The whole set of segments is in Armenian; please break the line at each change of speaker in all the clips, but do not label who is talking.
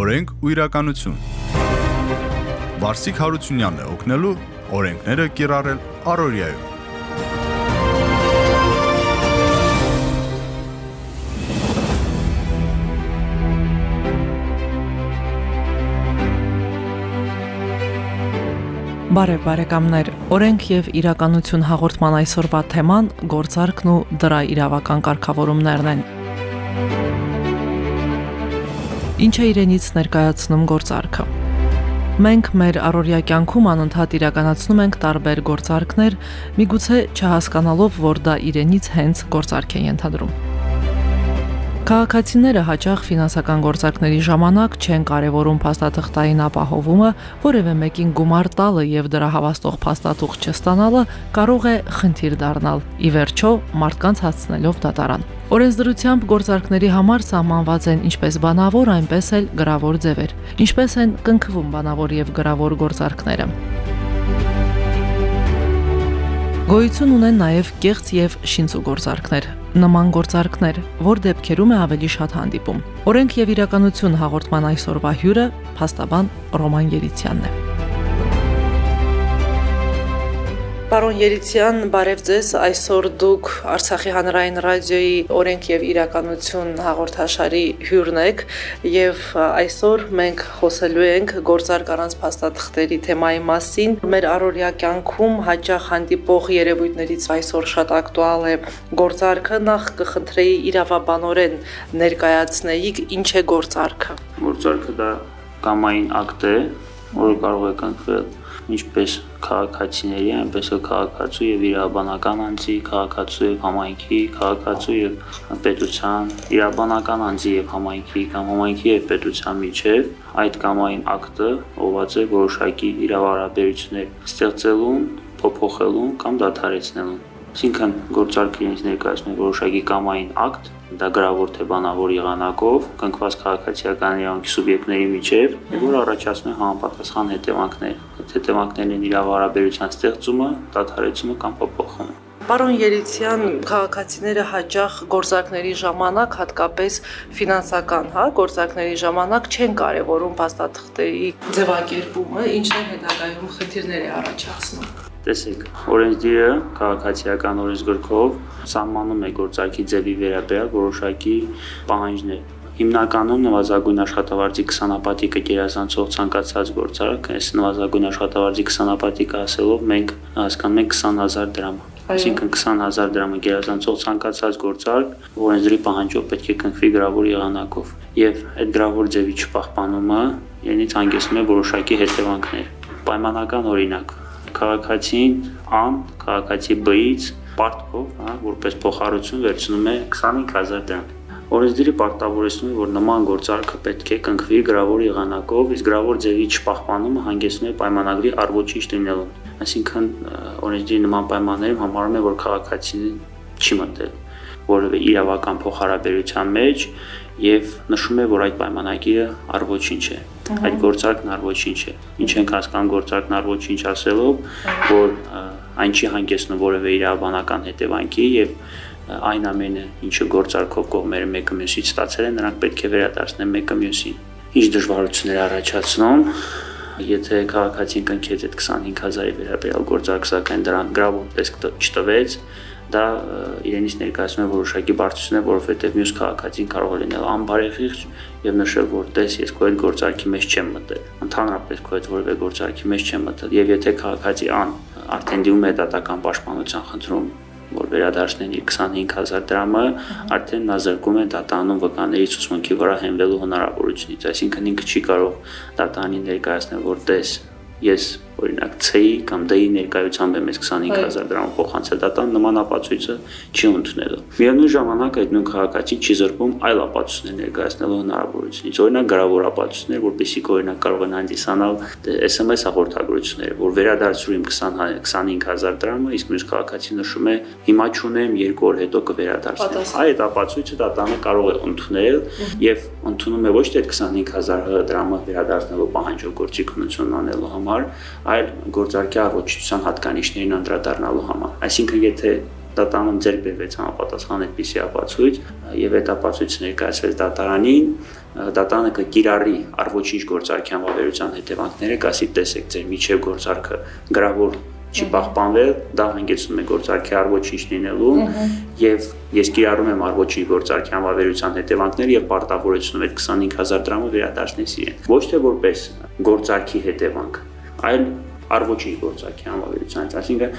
Օրենք ու իրականություն։ Վարսիկ Հարությունյանն է օգնելու օրենքները կիրառել Արորիայում։
Բարև բարեկամներ, օրենք եւ իրականություն հաղորդման այսօրվա թեման գործարքն ու դրա իրավական կարգավորումներն են։ Ինչ է իրենից ներկայացնում գործարքը։ Մենք մեր առօրյա կյանքում անընդհատ իրականացնում ենք տարբեր գործարքներ, միգուցե չհասկանալով, որ դա իրենից հենց գործարք է ենթադրում։ Քաղաքացիները հաճախ ֆինանսական գործարքների ժամանակ չեն կարևորում փաստաթղթային ապահովումը, որևէ մեկին գումար տալը եւ դրա հավաստող փաստաթուղթ չստանալը կարող է խնդիր դառնալ։ Ի վերջո, մարդկանց հասցնելով դատարան։ Օրենսդրությամբ գործարքների համար սահմանված են ինչպես բանավոր, այնպես էլ գրավոր ձևեր։ Ինչպես են կնքվում բանավոր եւ գրավոր գործարքները։ Գոյություն ունեն նաև կեղծ եւ շինծու գործարքներ նման գործարքներ, որ դեպքերում է ավելի շատ հանդիպում։ Օրենք եւ իրականություն հաղորդման այսօրվա հյուրը փաստաբան Ռոման Երիցյանն է։ Պարոն Երիցյան, բարև ձեզ։ Այսօր դուք Արցախի հանրային ռադիոյի օրենք եւ իրականություն հաղորդաշարի հյուրն եք եւ այսօր մենք խոսելու ենք գործարք առանց փաստաթղթերի թեմայի մասին։ Մեր առօրյա կյանքում հաճախ հանդիպող երևույթներից այսօր շատ ակտուալ է գործարքը։ Նախ կխնդրեի իրավաբանորեն ներկայացնեիք ինչ է գործարքը։
Գործարքը դա կամային ակտ է, որը կարող է կնքվել ինչպես քաղաքացիների, այնպես էլ քաղաքացու եւ իրավաբանական անձի, քաղաքացու եւ համայնքի, քաղաքացու եւ պետության, իրավաբանական անձի եւ համայնքի կամ համայնքի եւ պետության միջև այդ կամային ակտը ողված է որոշակի իրավարաբերություններ ստեղծելուն, փոփոխելուն կամ դադարեցնելուն։ Այսինքն գործարքը ինձ ներկայացնում որոշակի կամային ակտ, դա գրավոր թե բանավոր եղանակով կնքված քաղաքացիական իրավունքի սուբյեկտների միջև, որ առաջացնում է համապատասխան հետևանքներ։ Այդ հետևանքներն են իրավարաբերության ստեղծումը, դադարեցումը կամ փոփոխումը։
Պարոն Երիցյան, քաղաքացիները հաճախ գործակների ժամանակ, հատկապես ֆինանսական, հա, գործակների ժամանակ չեն կարևորում փաստաթղթերի ձևակերպումը, ինչն է հետագայում խնդիրներ է առաջացնում։
Տեսեք, օրենսդիրը քաղաքացիական օրենսգրքով սահմանում է գործարքի ձևի վերաբերյալ որոշակի պահանջներ հիմնականում նվազագույն աշխատավարձի 20-ապատիկը գերազանցող ցանկացած գործարք, այս նվազագույն աշխատավարձի 20-ապատիկը ասելով մենք հասկանում ենք 20000 դրամ։ Այսինքն 20000 դրամը գերազանցող ցանկացած գործարք օրենսդրի պահանջով պետք է կնքվի գրավոր եղանակով։ Եվ այդ գրավոր ձևի չպահպանումը իրենից հանգեցնում է որոշակի հետևանքներ։ Պայմանական օրինակ. Քաղաքացին ան քաղաքացի B-ից պարտքով, հա, որպես փոխառություն վերցնում է 25000 դրամ։ Օրենսդիրը պարտավորեցնում է, որ նման գործարքը պետք է կնքվի գրավոր եղանակով, իսկ գրավոր ձևի չպահպանումը հանգեցնում է պայմանագրի առողջիչ լինելուն։ Այսինքն օրենսդիրի նման պայմաններում համարում է, որ քաղաքացին չի մտել որևէ իրավական փոխհարաբերության մեջ եւ նշում է, որ այդ պայմանագիրը առողջինչ է։ Այդ գործարքն առողջինչ է։ Ինչ ենք հասկանում գործարքն առողջինչ ասելով, որ այն չի հանգեցնում որևէ իրավաբանական հետևանքի եւ այն ամենը, ինչը գործարքով կողմերը մեկը մյուսից ստացել են, նրանք պետք է վերադարձնեն մեկը մյուսին։ Ինչ դժվարություններ առաջացնում, եթե քաղաքացին կնքեց այդ 25000-ի վերաբերյալ գործարք, սակայն դրան գրավոր տեսք չտվեց, դա իրենից ներկայացնում է որոշակի բարձրություն, որովհետև մյուս քաղաքացին կարող է լինել անբարեխիղճ եւ նշել, որ տես ես քո այդ գործարքի մեջ չեմ մտել։ Ընդհանրապես քո այդ որևէ գործարքի մեջ չեմ մտել եւ եթե քաղաքացի ան արդեն դիմում է դատական պաշտպանության խնդրում որ վերադարձնեն իր 25000 դրամը, արդեն նա զրկում է դատանում վկաների ցուցմունքի վրա հենվելու հնարավորությունից, այսինքն ինքը չի կարող դատանին ներկայացնել, որ տես ես օրինակ C-ի կամ D-ի ներկայությամբ եմ 25000 դրամ փոխանցել դատան նման ապացույցը չի ընդունելու։ Միևնույն ժամանակ այդ նույն քաղաքացին չի զրկվում այլ ապացույցներ ներկայացնելու հնարավորությունից։ Օրինակ գրավոր ապացույցներ, որպեսզի օրինակ կարող են հանդիսանալ SMS հաղորդագրությունները, որ վերադարձրու իմ 20 25000 դրամը, իսկ մյուս քաղաքացին նշում է հիմա չունեմ, երկու օր հետո կվերադարձնեմ։ Այդ ապացույցը դատանը կարող է ընդունել եւ ընդունում է ոչ թե 25000 դրամը վերադարձնելու պահանջով գործիքնություն անելու համար, այլ գործարքի առողջության հատկանիշներին անդրադառնալու համար։ Այսինքն եթե դատարանում ձեռք բերվեց համապատասխան այդպիսի ապացույց եւ այդ ապացույցը ներկայացվեց դատարանին դատարանը կկիրառի առողջիչ գործարքյան վավերության հետևանքները, կասի տեսեք ձեր միջև գործարքը գրավոր չի պահպանվել, դա հանգեցնում է գործարքի առողջիչ լինելու եւ ես կիրառում եմ առողջի գործարքի անվավերության հետևանքները եւ պարտավորեցնում եմ 25000 դրամը վերադարձնել իրեն։ Ոչ թե որպես գործարքի հետևանք, այլ առողջի գործարքի անվավերության, այսինքն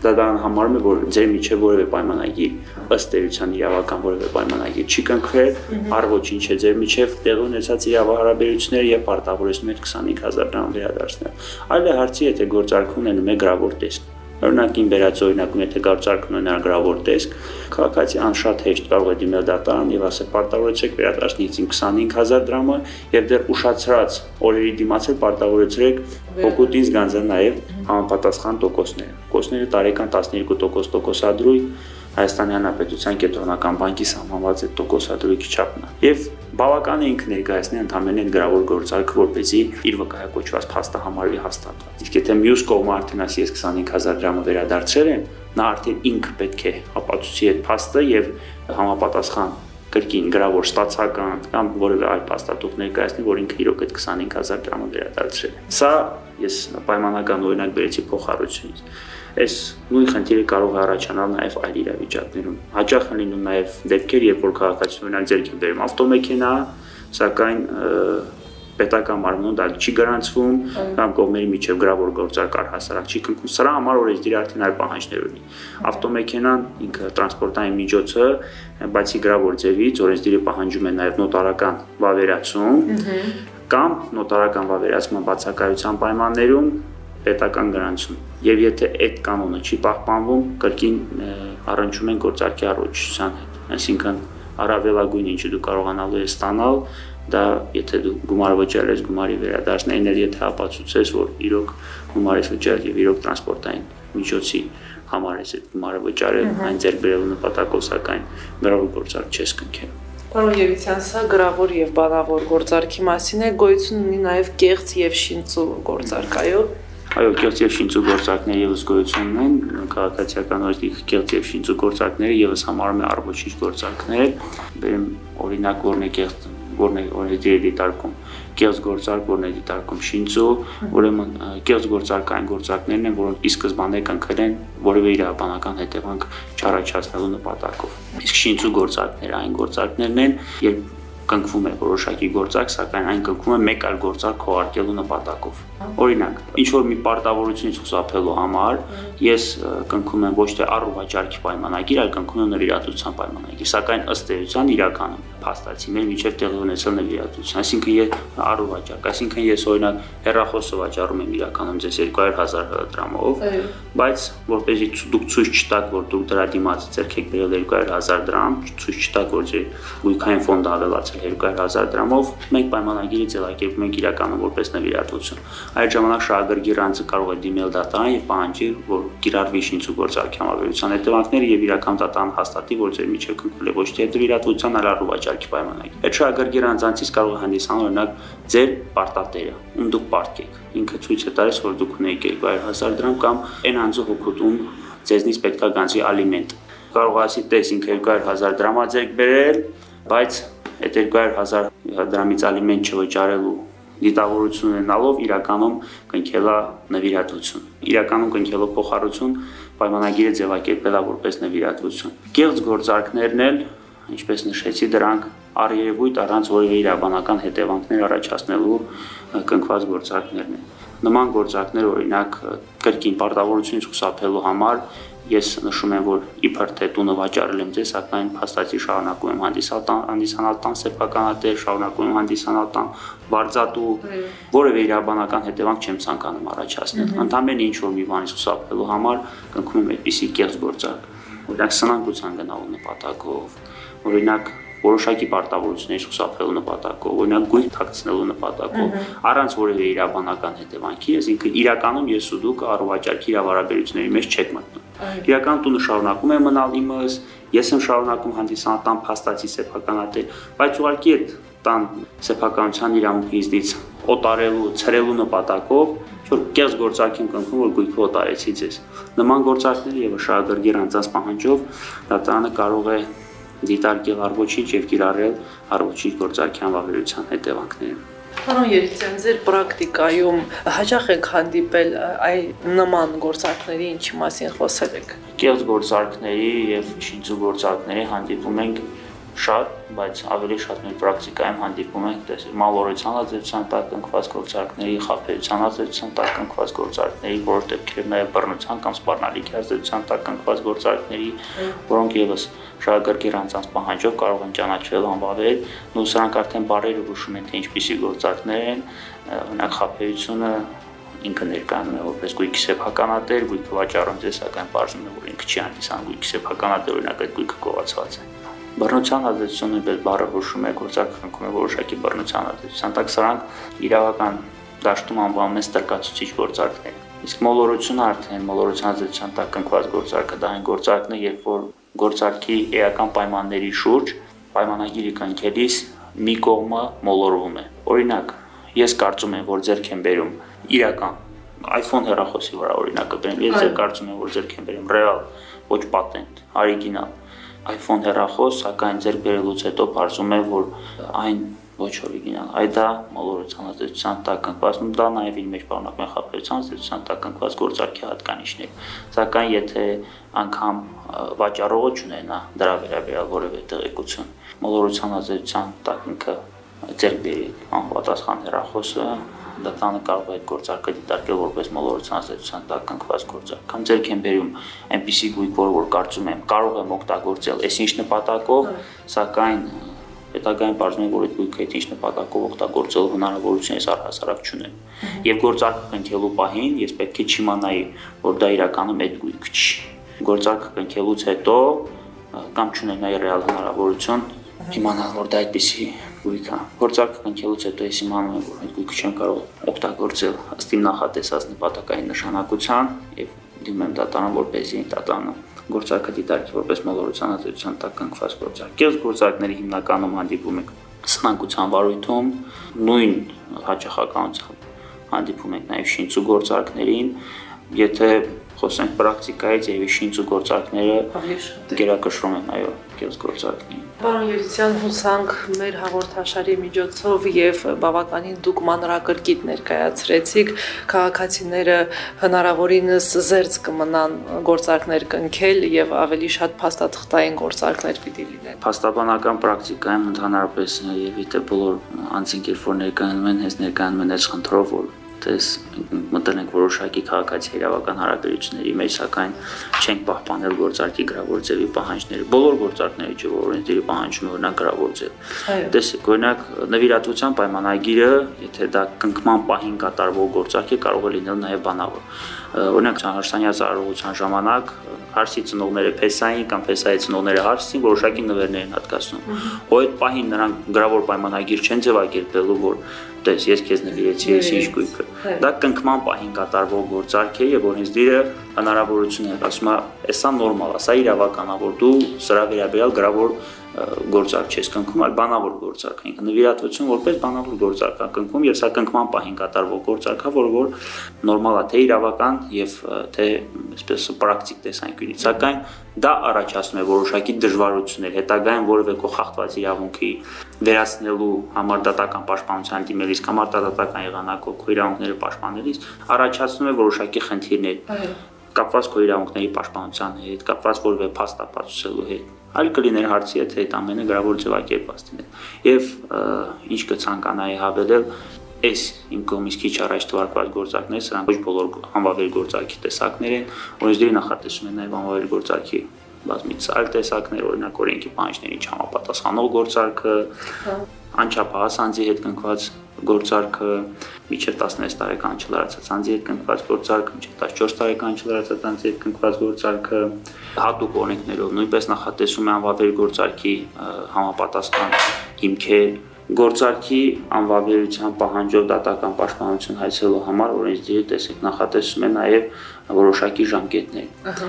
դա դա համարում է որ ձեր միջև որևէ պայմանագիր ըստ էության իրավական որևէ պայմանագիր չի կնքվել, առ ոչինչ է ձեր միջև տեղ ունեցած իրավահարաբերությունները եւ պարտավորեցնում եք 25000 դրամ վերադարձնել։ Այլ է հարցի, եթե գործարքում ունենում է գրավոր տեսք Օրինակին վերած օրինակում եթե գործարկն ունենա գրավոր տեսք, քաղաքացիան շատ հեշտ կարող է դիմել դատարան եւ ասել պարտավորեցեք վերադարձնից 25000 դրամը եւ դեռ ուշացրած օրերի դիմացել պարտավորեցրեք օգուտին զգանձը նաեւ համապատասխան տոկոսները։ Տոկոսները տարեկան 12% տոկոսադրույթ Հայաստանի Հանրապետության կենտրոնական բանկի սահմանված այդ տոկոսադրույքի չափն է։ Եվ բավական է ինքը ներկայացնի ընդհանրեն այդ գրավոր գործարքը, որպեսզի իր վկայակոչված փաստը համարվի հաստատված։ Իսկ եթե մյուս կողմը արդեն ասի ես 25000 դրամը վերադարձել եմ, նա արդեն ինքը պետք է ապացուցի այդ փաստը եւ համապատասխան կրկին գրավոր ստացական կամ որևէ այլ փաստաթուղթ ներկայացնի, որ ինքը իրոք այդ 25000 դրամը վերադարձրել է։ Սա ես պայմանական օրինակ բերեցի փոխառությունից այս նույն խնդիրը կարող է առաջանալ նաև այլ իրավիճակներում։ Հաճախ են լինում նաև դեպքեր, երբ որ քաղաքացիությունը օրինակ ձեր կբերում ավտոմեքենա, սակայն պետական մարմնում դա չի գրանցվում կամ կողմերի միջև գրավոր գործարար հասարակ չի կնքում։ Սրա համար օրենսդիրը արդեն այլ պահանջներ ունի։ Ավտոմեքենան ինքը տրանսպորտային միջոց է, բացի գրավոր ձևից օրենսդիրը պահանջում է նաև նոտարական վավերացում կամ նոտարական վավերացման բացակայության պայմաններում պետական գրանցում։ Եվ եթե այդ կանոնը չի պահպանվում, կրկին առնչում են գործարքի առողջության հետ։ Այսինքն առավելագույն ինչը դու կարողանալու ես ստանալ, դա եթե դու գումար վճարել ես գումարի վերադարձնելն էլ եթե ապացուցես, որ իրոք գումար ես վճարել եւ իրոք տրանսպորտային միջոցի համար ես այդ գումարը վճարել, այն ձեր բերելու նպատակով սակայն գրավոր գործարք չես կնքել։
Պարոն Եվիցյան, սա գրավոր եւ բանավոր գործարքի մասին է, գոյություն ունի նաեւ կեղծ եւ շինծու գործարք, այո։
Այո, կեղծ եւ շինծու գործակները եւս գոյություն ունեն, քաղաքացիական օրենքի կեղծ եւ շինծու գործակները եւս համարում է առողջիչ գործակներ։ Բերեմ օրինակ որն է կեղծ որն է օրենքի դիտարկում կեղծ գործարք, որն է դիտարկում շինծու, ուրեմն կեղծ գործարկային գործակներն են, որոնք ի սկզբանե կնքել են որևէ իրավաբանական հետևանք չառաջացնելու նպատակով։ Իսկ շինծու գործարկները այն գործարկներն են, երբ կնքվում է որոշակի գործարք, սակայն այն կնքվում է մեկ այլ գործարք քողարկելու նպատակով։ Օրինակ, ինչ որ մի պարտավորությունից խուսափելու համար ես կնքում եմ ոչ թե առողջարքի պայմանագիր, այլ կնքում եմ նվիրատվության պայմանագիր, սակայն ըստ էության իրականում փաստացի մեր միջև տեղի ունեցել նվիրատվություն, այսինքն ես առողջարք, այսինքն ես օրինակ հեռախոսը վաճառում եմ իրականում ձեզ 200.000 դրամով, բայց որպեսզի դուք ցույց չտաք, որ դուք դրա դիմաց ձեռք եք բերել 200.000 դրամ, ցույց չտաք, որ ձեր գույքային ֆոնդը ավելացել 200.000 դրամով մենք պայմանագիրը ձևակերպում ենք իրականում որպես նվիրատվություն։ Այդ ժամանակ շահագրգիռ անձը կարող է դիմել դատարան եւ պահանջի, որ կիրառվի շինցու գործարքի համավերության հետևանքները եւ իրական դատարան հաստատի, որ ձեր միջև կնքվել է ոչ թե նվիրատվության, այլ առողջարքի պայմանագիր։ Այդ շահագրգիռ անձանցից կարող է հանդիսանալ օրինակ ձեր պարտատերը, ում դուք պարտքեք։ Ինքը ցույց է տալիս, որ դուք ունեիք 200.000 դրամ կամ այն անձը հոգուտում ձեզնից պետքա գանձի ալիմենտ կարող ասի տես ինքը 200.000 դրամա ձեռք բերել, բայց այդ 200.000 դրամից ալիմենտ չվճարելու դիտավորություն ունենալով իրականում կնքելա նվիրատվություն։ Իրականում կնքելով փոխառություն պայմանագիրը ձևակերպելա որպես նվիրատվություն։ Կեղծ գործարքներն էլ, ինչպես նշեցի, դրանք առերևույթ առանց որևէ իրավաբանական հետևանքներ առաջացնելու կնքված գործարքներն են։ Նման գործարքներ օրինակ կրկին պարտավորությունից խուսափելու համար ես նշում եմ, որ իբր թե տունը վաճառել եմ ձեզ, սակայն փաստացի շարունակում եմ հանդիսալ տան, հանդիսանալ տան սեփականատեր, շարունակում եմ հանդիսանալ տան վարձատու, որևէ իրավաբանական հետևանք չեմ ցանկանում առաջացնել։ Ընդամենը ինչ որ մի բանից խուսափելու համար կնքում եմ այդպիսի կեղծ գործարք։ Օրինակ սնանկության գնալու նպատակով, օրինակ որոշակի պարտավորություններից խուսափելու նպատակով, օրինակ գույք թաքցնելու նպատակով, առանց որևէ իրավաբանական հետևանքի, այսինքն իրականում ես ու դուք առողջարքի իրավարաբերությունների մեջ չեք մտնում։ Իրական տունը շարունակում է մնալ իմս, ես եմ շարունակում հանդիսանալ տան փաստացի սեփականատեր, բայց ուղղակի այդ տան սեփականության իրավունքից օտարելու, ցրելու նպատակով որ կեղծ գործարքի եմ կնքում, որ գույքը օտարեցի ձեզ։ Նման գործարքները եւ շահագրգիռ անձանց պահանջով դատարանը կարող է դիտարկել առողջիչ եւ կիրառել առողջիչ գործարքի անվավերության հետևանքները։
Պարոն Երիցյան, ձեր պրակտիկայում հաճախ եք հանդիպել այ նման գործարքների ինչի մասին խոսել եք։
Կեղծ գործարքների եւ շինծու գործարքների հանդիպում ենք շատ, բայց ավելի շատ մեր պրակտիկայում հանդիպում ենք տեսել մալորեցան ազդեցության տակ ընկված գործարքների, խափերության ազդեցության տակ ընկված գործարքների, որոշ դեպքերում նաև բռնության կամ սպառնալիքի ազդեցության տակ ընկված գործարքների, որոնք եւս շահագրգիռ անձանց պահանջով կարող են ճանաչվել անվավել, ու սրանք արդեն բարերը հուշում են թե ինչպիսի գործարքներ են, օրինակ խափերությունը ինքը ներկայանում է որպես գույքի սեփականատեր, գույքը վաճառում է, սակայն բարձում է, որ ինքը չի հանդիսանում գույքի սեփականատեր, օրինակ այդ գույքը կողացված է։ Բռնության ազդեցությունը նույնպես բառը հուշում է գործարք խնքում է որոշակի բռնության ազդեցության, տակ սրանք իրավական դաշտում անվանում են ստրկացուցիչ գործարքներ։ Իսկ մոլորությունը արդեն մոլորության ազդեցության տակ կնքված գործարքը դա այն գործարքն է, երբ որ գործարքի էական պայմանների շուրջ պայմանագիրի կնքելիս մի կողմը մոլորվում է։ Օրինակ, ես կարծում եմ, որ ձերք են բերում իրական iPhone հեռախոսի վրա օրինակը բերեմ, ես ձեր կարծում եմ, որ ձերք են բերում ռեալ, ոչ պատենտ, օրիգինալ iPhone հեռախոս, սակայն ձեր բերելուց հետո բարձում է, որ այն ոչ օրիգինալ։ Այդ դա մոլորության ազդեցության տակ ընկված, դա նաև իր մեջ պարունակում է խափերության ազդեցության տակ ընկված գործարքի հատկանիշներ։ Սակայն եթե անգամ վաճառողը չունենա դրա վերաբերյալ որևէ տեղեկություն, մոլորության ազդեցության տակ ինքը ձեր բերի անպատասխան հեռախոսը դատանը կարող է գործարքը դիտարկել որպես մոլորության ազդեցության տակ կնքված գործարք։ Կամ ձեր են բերում այնպիսի գույք, որ կարծում եմ կարող եմ օգտագործել այս ինչ նպատակով, սակայն հետագային բարձում է որ այդ գույքը այդ ինչ նպատակով օգտագործելու հնարավորություն ես առհասարակ չունեմ։ Եվ գործարքը կնքելու պահին ես պետք է չիմանայի, որ դա իրականում այդ գույքը չի։ Գործարքը կնքելուց հետո կամ չունենայի ռեալ հնարավորություն իմանալ, որ դա այդպեսի գույք է։ Գործարքը կնքելուց հետո ես իմանում եմ, որ այդ գույքը չեմ կարող օգտագործել ըստ իմ նախատեսած նպատակային նշանակության եւ դիմում եմ դատարան, որպեսզի դատարանը գործարքը դիտարկի որպես մոլորության ազդեցության տակ կնքված գործարք։ Կես գործարքների հիմնականում հանդիպում եք սնանկության վարույթում, նույն հաճախականությամբ հանդիպում եք նաև շինծու գործարքներին, եթե խոսենք պրակտիկայից եւ շինծու գործարքները գերակշռում են այո գործարքներին
Պարոն Երիցյան, հուսանք մեր հաղորդաշարի միջոցով եւ բավականին դուք մանրակրկիտ ներկայացրեցիք քաղաքացիները հնարավորինս զերծ կմնան գործարքներ կնքել եւ ավելի շատ փաստաթղթային գործարքներ պիտի լինեն։
Փաստաբանական պրակտիկայում ընդհանրապես եւ իտե բոլոր անձինք երբ որ ներկայանում են, հենց ներկայանում են այս խնդրով, որ տես մտել ենք որոշակի քաղաքացի իրավական հարաբերությունների մեջ, սակայն չենք պահպանել գործարքի գրավոր ձևի պահանջները։ Բոլոր գործարքները չէ, որ օրենսդիրի պահանջում օրինակ գրավոր ձև։ Տեսեք, օրինակ նվիրատվության պայմանագիրը, եթե դա կնքման պահին կատարվող գործարք է, կարող է լինել նաև բանավոր։ Օրինակ Հարսանյա ծառայության ժամանակ հարսի ծնողները փեսային կամ փեսայի ծնողները հարսին որոշակի նվերներ են հատկացնում։ Ու այդ պահին նրանք գրավոր պայմանագիր չեն ձևակերպելու, որ տես ես քեզ նվիրեցի ես ինչ գույքը դա կնքման պահին կատարվող գործարք է եւ օրենսդիրը հնարավորություն է ասում է էսա նորմալ է սա իրավական է որ դու սրա վերաբերյալ գրավոր գործարք չես կնքում, այլ բանավոր գործարք, ինքը նվիրատվություն որպես բանավոր գործարք է կնքում եւ սա կնքման պահին կատարվող գործարք է, որը որ նորմալ է թե իրավական եւ թե այսպես պրակտիկ տեսանկյունից, սակայն դա առաջացնում է որոշակի դժվարություններ, հետագայում որևէ կողախտված իրավունքի վերացնելու համար դատական պաշտպանության դիմելիս կամ արտադատական եղանակով քո իրավունքները պաշտպանելիս առաջացնում է որոշակի խնդիրներ կապված քո իրավունքների պաշտպանության հետ, կապված որևէ փաստ ապացուցելու հետ այլ կլիներ հարցի, եթե այդ ամենը գրավոր ձևակերպված լիներ։ Եվ ինչ կցանկանայի հավելել, այս իմ կողմից քիչ առաջ թվարկված գործակները, սրանք ոչ բոլոր անվավեր գործարքի տեսակներ են, օրենսդիրի նախատեսում են նաև անվավեր գործարքի բազմից այլ տեսակներ, օրինակ օրենքի պահանջներին չհամապատասխանող գործարքը, անչափահաս անձի հետ կնքված գործարքը, միջև 16 տարեկան չլարացած անձի հետ կնքված գործարքը, միջև 14 տարեկան չլարացած անձի հետ կնքված գործարքը, հատուկ օրենքներով նույնպես նախատեսում է անվավեր գործարքի համապատասխան հիմքեր, գործարքի անվավերության պահանջով դատական պաշտպանություն հայցելու համար օրենսդիրը տեսեք նախատեսում է նաև որոշակի ժամկետներ։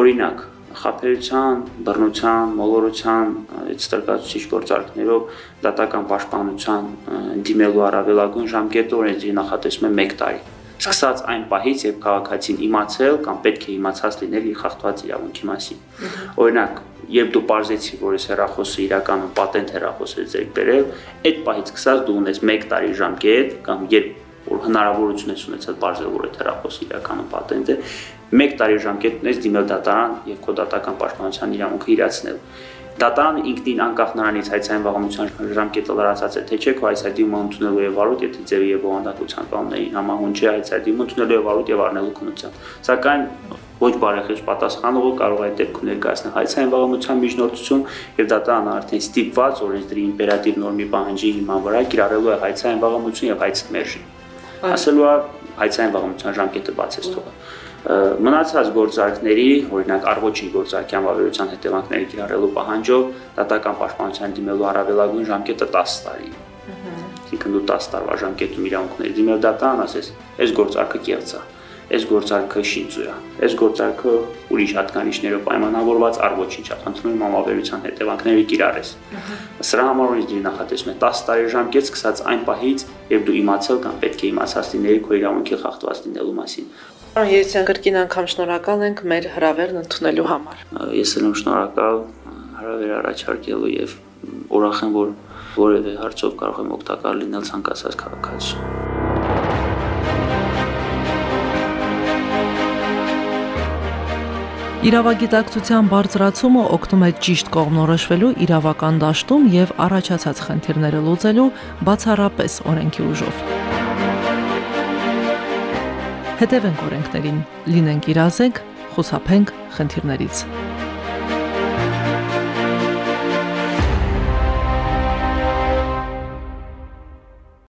Օրինակ, խափերության, բռնության, մոլորության այդ ստրկացուցիչ գործարքներով դատական պաշտպանության դիմելու առավելագույն ժամկետը օրենսդրի նախատեսում է 1 տարի։ Սկսած այն պահից, երբ քաղաքացին իմացել կամ պետք է իմացած լինել իր խախտված իրավունքի մասին։ Օրինակ, երբ դու parzեցի, որ այս հեռախոսը իրականում պատենտ հեռախոս է ձեր բերել, այդ պահից սկսած դու ունես 1 տարի ժամկետ կամ երբ որ հնարավորություն ես ունեցել բարձր որ այդ հեռախոսը իրականում պատենտ է, 1 տարի ժամկետ ունես դիմել դատարան եւ քո դատական պաշտպանության իրավունքը իրացնել։ Դատարանը ինքնին անկախ նրանից հայցային վաղամության ժամկետը լրացած է, թե չէ քո հայցայդիմը ընդունելու է վարույթ, եթե ձևի եւ բովանդակության կանոններին համահուն չէ հայցայդիմը ընդունելու է վարույթ եւ առնելու քննության։ Սակայն ոչ բարեխիղճ պատասխանողը կարող է դեպք ներկայացնել հայցային վաղամության միջնորդություն եւ դատարանը արդեն ստիպված օրենսդրի իմպերատիվ նորմի պահանջի հիման վրա կիրառելու է հայցային վաղամություն եւ հայց մերժին։ Ասելու է հայցային վաղամության ժամկետը բացես թողը մնացած գործարքների, օրինակ առողջի գործարքյան վավերության հետևանքների կիրառելու պահանջով դատական պաշտպանության դիմելու առավելագույն ժամկետը 10 տարի։ Այսինքն դու 10 տարվա ժամկետում իրավունքների դիմել դատան, ասես, այս գործարքը կեղծ է այս գործարքը շինծու է։ Այս գործարքը ուրիշ հատկանիշներով պայմանավորված առողջին չափանցնում եմ համավերության հետևանքների կիրառես։ Սրա համար ունի դի նախատեսում է 10 տարի ժամկետ սկսած այն պահից, երբ դու իմացել կամ պետք է իմացած լինեի քո իրավունքի խախտված լինելու մասին։
Պարոն Երեցյան, կրկին անգամ շնորհակալ ենք մեր հրավերն ընդունելու համար։
Ես էլ եմ շնորհակալ հրավեր առաջարկելու եւ ուրախ եմ, որ որևէ հարցով կարող եմ օգտակար լինել ցանկացած քաղաքացու։
Իրավագիտակցության բարձրացումը օգնում է ճիշտ կողմնորոշվելու իրավական դաշտում եւ առաջացած խնդիրները լուծելու բացառապես օրենքի ուժով։ Հետևենք օրենքներին, լինենք իրազեկ, խուսափենք խնդիրներից։